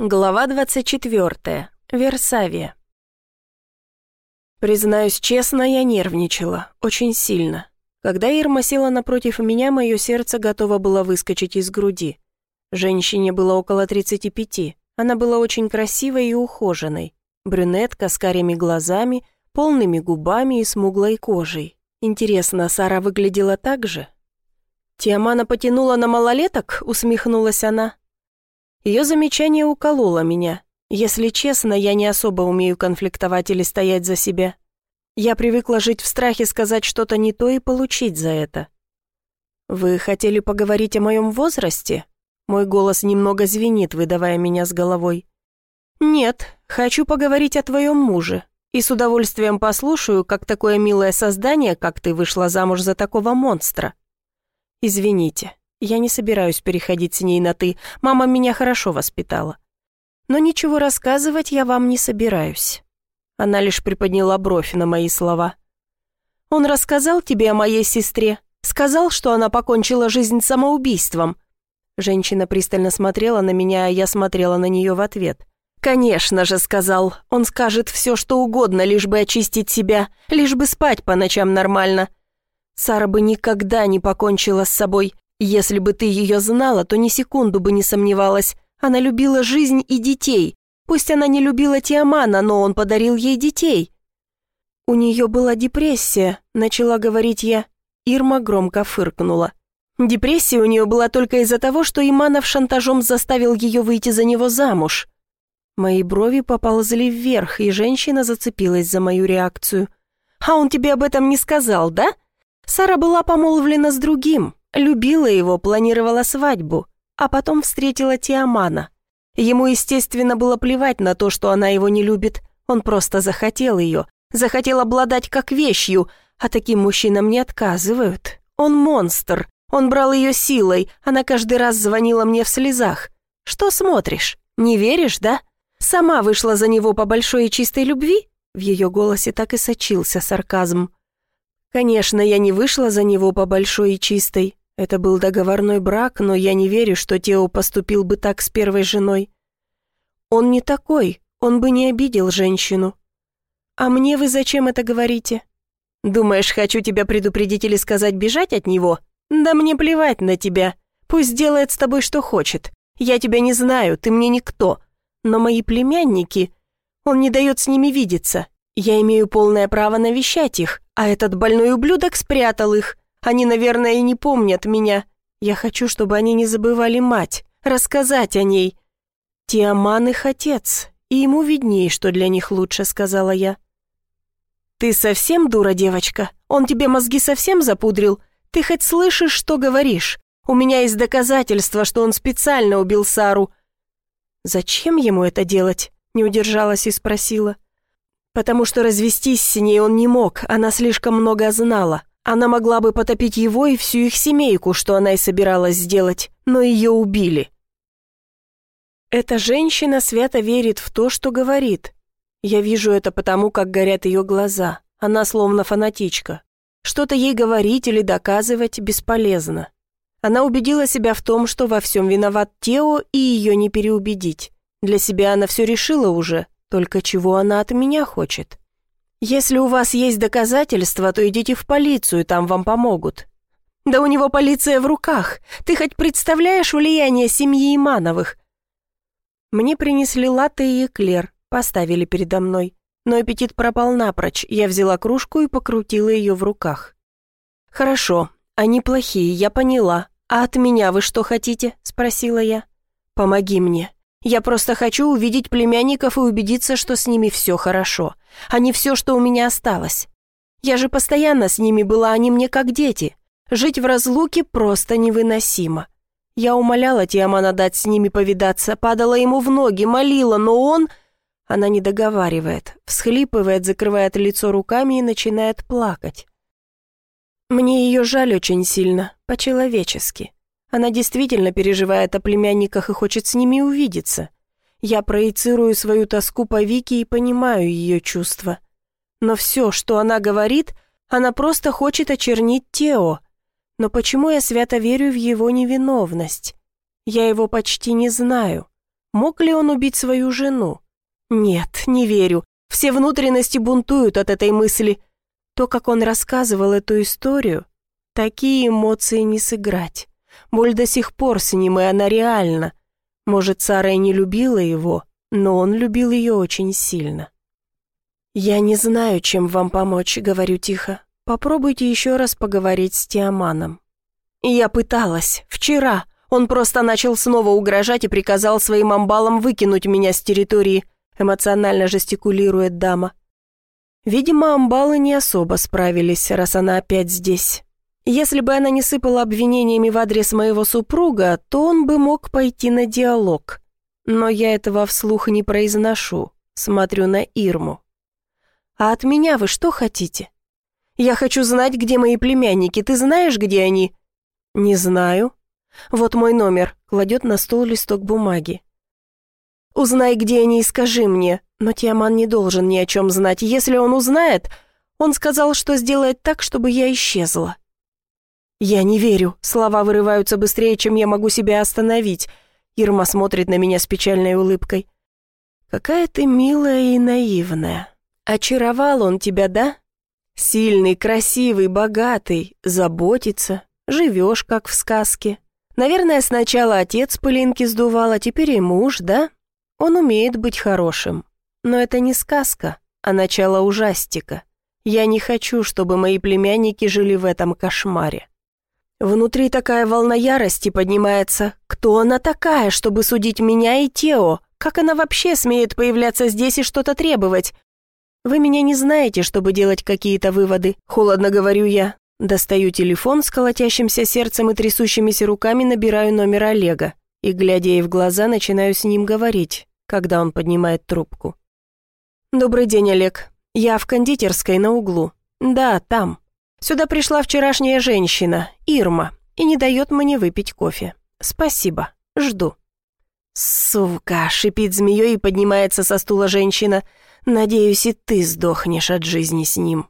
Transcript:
Глава 24. Версавия. Признаюсь честно, я нервничала, очень сильно. Когда Ирма села напротив меня, мое сердце готово было выскочить из груди. Женщине было около 35. Она была очень красивой и ухоженной. Брюнетка с карими глазами, полными губами и смуглой кожей. Интересно, Сара выглядела так же? «Тиамана потянула на малолеток?» — усмехнулась она. Ее замечание укололо меня. Если честно, я не особо умею конфликтовать или стоять за себя. Я привыкла жить в страхе сказать что-то не то и получить за это. «Вы хотели поговорить о моем возрасте?» Мой голос немного звенит, выдавая меня с головой. «Нет, хочу поговорить о твоем муже. И с удовольствием послушаю, как такое милое создание, как ты вышла замуж за такого монстра. Извините, я не собираюсь переходить с ней на «ты», мама меня хорошо воспитала. Но ничего рассказывать я вам не собираюсь. Она лишь приподняла бровь на мои слова. Он рассказал тебе о моей сестре, сказал, что она покончила жизнь самоубийством. Женщина пристально смотрела на меня, а я смотрела на нее в ответ. «Конечно же», — сказал. «Он скажет все, что угодно, лишь бы очистить себя, лишь бы спать по ночам нормально. Сара бы никогда не покончила с собой. Если бы ты ее знала, то ни секунду бы не сомневалась. Она любила жизнь и детей. Пусть она не любила Тиамана, но он подарил ей детей. У нее была депрессия, начала говорить я. Ирма громко фыркнула. Депрессия у нее была только из-за того, что Иманов шантажом заставил ее выйти за него замуж. Мои брови поползли вверх, и женщина зацепилась за мою реакцию. «А он тебе об этом не сказал, да? Сара была помолвлена с другим, Любила его, планировала свадьбу, а потом встретила Тиамана. Ему, естественно, было плевать на то, что она его не любит. Он просто захотел ее, захотел обладать как вещью, а таким мужчинам не отказывают. Он монстр, он брал ее силой, она каждый раз звонила мне в слезах. «Что смотришь? Не веришь, да? Сама вышла за него по большой и чистой любви?» В ее голосе так и сочился сарказм. «Конечно, я не вышла за него по большой и чистой. Это был договорной брак, но я не верю, что Тео поступил бы так с первой женой. Он не такой, он бы не обидел женщину. А мне вы зачем это говорите? Думаешь, хочу тебя предупредить или сказать бежать от него? Да мне плевать на тебя. Пусть делает с тобой что хочет. Я тебя не знаю, ты мне никто. Но мои племянники... Он не дает с ними видеться. Я имею полное право навещать их, а этот больной ублюдок спрятал их. Они, наверное, и не помнят меня. Я хочу, чтобы они не забывали мать, рассказать о ней. Тиаман их отец, и ему видней, что для них лучше», — сказала я. «Ты совсем дура, девочка? Он тебе мозги совсем запудрил? Ты хоть слышишь, что говоришь? У меня есть доказательства, что он специально убил Сару». «Зачем ему это делать?» — не удержалась и спросила. «Потому что развестись с ней он не мог, она слишком много знала. Она могла бы потопить его и всю их семейку, что она и собиралась сделать, но ее убили. Эта женщина свято верит в то, что говорит. Я вижу это потому, как горят ее глаза. Она словно фанатичка. Что-то ей говорить или доказывать бесполезно. Она убедила себя в том, что во всем виноват Тео, и ее не переубедить. Для себя она все решила уже, только чего она от меня хочет. «Если у вас есть доказательства, то идите в полицию, там вам помогут». «Да у него полиция в руках. Ты хоть представляешь влияние семьи Имановых?» Мне принесли латте и эклер, поставили передо мной. Но аппетит пропал напрочь, я взяла кружку и покрутила ее в руках. «Хорошо, они плохие, я поняла. А от меня вы что хотите?» – спросила я. «Помоги мне. Я просто хочу увидеть племянников и убедиться, что с ними все хорошо, а не все, что у меня осталось. Я же постоянно с ними была, они мне как дети. Жить в разлуке просто невыносимо. Я умоляла Тиамана дать с ними повидаться, падала ему в ноги, молила, но он... Она не договаривает, всхлипывает, закрывает лицо руками и начинает плакать. Мне ее жаль очень сильно, по-человечески. Она действительно переживает о племянниках и хочет с ними увидеться. Я проецирую свою тоску по Вике и понимаю ее чувства. Но все, что она говорит, она просто хочет очернить Тео. Но почему я свято верю в его невиновность? Я его почти не знаю. Мог ли он убить свою жену? Нет, не верю. Все внутренности бунтуют от этой мысли. То, как он рассказывал эту историю, такие эмоции не сыграть. Боль до сих пор с ним, и она реальна. Может, Сара и не любила его, но он любил ее очень сильно. «Я не знаю, чем вам помочь», — говорю тихо. «Попробуйте еще раз поговорить с Тиаманом». «Я пыталась. Вчера. Он просто начал снова угрожать и приказал своим амбалам выкинуть меня с территории», — эмоционально жестикулирует дама. Видимо, амбалы не особо справились, раз она опять здесь. Если бы она не сыпала обвинениями в адрес моего супруга, то он бы мог пойти на диалог. Но я этого вслух не произношу, смотрю на Ирму. «А от меня вы что хотите?» «Я хочу знать, где мои племянники. Ты знаешь, где они?» «Не знаю». «Вот мой номер», — кладет на стол листок бумаги. «Узнай, где они, и скажи мне. Но Тиаман не должен ни о чем знать. Если он узнает, он сказал, что сделает так, чтобы я исчезла». «Я не верю. Слова вырываются быстрее, чем я могу себя остановить». Ирма смотрит на меня с печальной улыбкой. «Какая ты милая и наивная». Очаровал он тебя, да? Сильный, красивый, богатый, заботится, живешь, как в сказке. Наверное, сначала отец пылинки сдувал, а теперь и муж, да? Он умеет быть хорошим. Но это не сказка, а начало ужастика. Я не хочу, чтобы мои племянники жили в этом кошмаре. Внутри такая волна ярости поднимается. Кто она такая, чтобы судить меня и Тео? Как она вообще смеет появляться здесь и что-то требовать? «Вы меня не знаете, чтобы делать какие-то выводы», — холодно говорю я. Достаю телефон с колотящимся сердцем и трясущимися руками набираю номер Олега и, глядя ей в глаза, начинаю с ним говорить, когда он поднимает трубку. «Добрый день, Олег. Я в кондитерской на углу. Да, там. Сюда пришла вчерашняя женщина, Ирма, и не дает мне выпить кофе. Спасибо. Жду». «Сука!» — шипит змеей и поднимается со стула женщина — Надеюсь, и ты сдохнешь от жизни с ним».